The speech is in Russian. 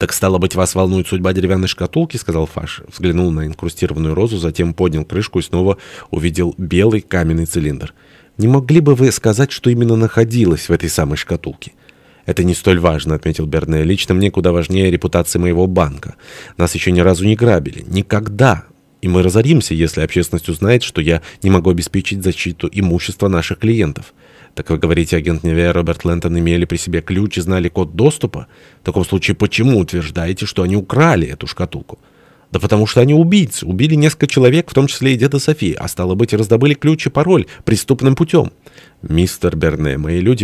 «Так стало быть, вас волнует судьба деревянной шкатулки?» — сказал Фаш. Взглянул на инкрустированную розу, затем поднял крышку и снова увидел белый каменный цилиндр. «Не могли бы вы сказать, что именно находилось в этой самой шкатулке?» «Это не столь важно», — отметил Берне. «Лично мне куда важнее репутация моего банка. Нас еще ни разу не грабили. Никогда. И мы разоримся, если общественность узнает, что я не могу обеспечить защиту имущества наших клиентов». Так вы говорите, агент Неве и Роберт Лэнтон имели при себе ключ и знали код доступа? В таком случае почему утверждаете, что они украли эту шкатулку? Да потому что они убийцы, убили несколько человек, в том числе и деда Софии, а стало быть, раздобыли ключ и пароль преступным путем. Мистер Берне, мои люди